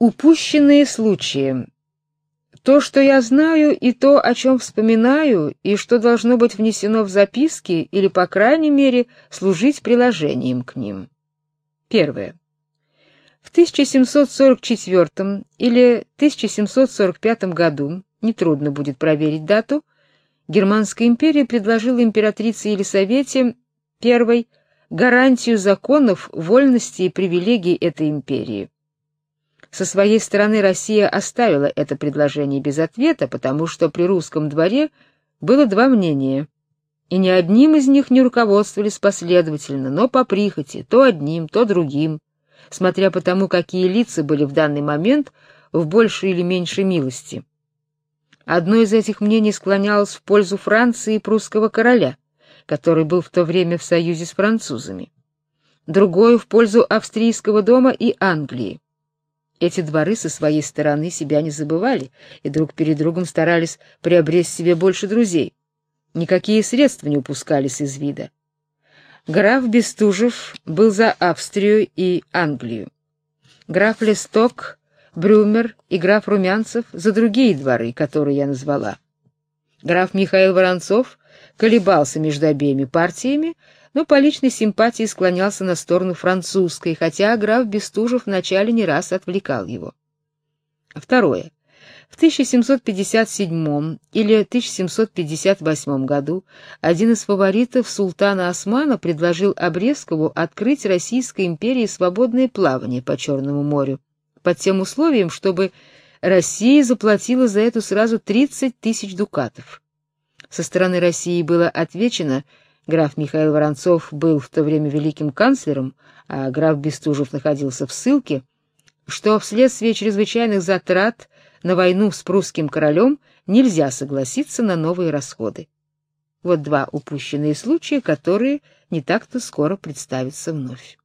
Упущенные случаи. То, что я знаю, и то, о чем вспоминаю, и что должно быть внесено в записки или, по крайней мере, служить приложением к ним. Первое. В 1744 или 1745 году, нетрудно будет проверить дату, Германская империя предложила императрице Елисавете I гарантию законов, вольности и привилегий этой империи. Со своей стороны Россия оставила это предложение без ответа, потому что при русском дворе было два мнения, и ни одним из них не руководствовались последовательно, но по прихоти, то одним, то другим, смотря по тому, какие лица были в данный момент в большей или меньшей милости. Одно из этих мнений склонялось в пользу Франции и прусского короля, который был в то время в союзе с французами. Другое в пользу австрийского дома и Англии. Эти дворы со своей стороны себя не забывали и друг перед другом старались приобрести себе больше друзей. Никакие средства не упускались из вида. Граф Бестужев был за Австрию и Англию. Граф Лесток, Брюмер и граф Румянцев за другие дворы, которые я назвала. Граф Михаил Воронцов колебался между обеими партиями, но по личной симпатии склонялся на сторону французской, хотя граф Бестужев вначале не раз отвлекал его. Второе. В 1757 или 1758 году один из фаворитов султана Османа предложил Обрезкову открыть Российской империи свободное плавание по Черному морю, под тем условием, чтобы Россия заплатила за это сразу 30 тысяч дукатов. Со стороны России было отвечено, Граф Михаил Воронцов был в то время великим канцлером, а граф Бестужев находился в ссылке, что вследствие чрезвычайных затрат на войну с прусским королем нельзя согласиться на новые расходы. Вот два упущенные случая, которые не так-то скоро представятся вновь.